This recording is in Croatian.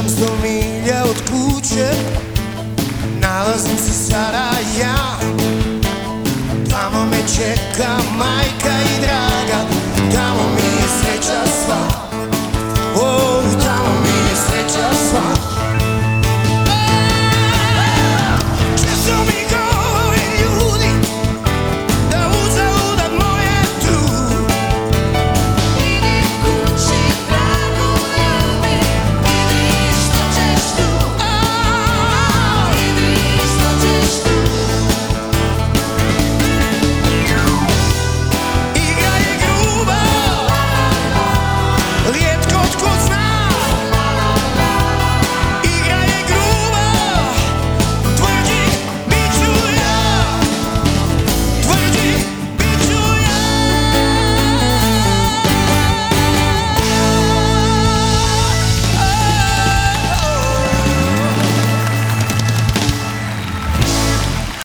700 milja od kuće Nalazim se sada ja. Tamo me čeka majka i draga Tamo mi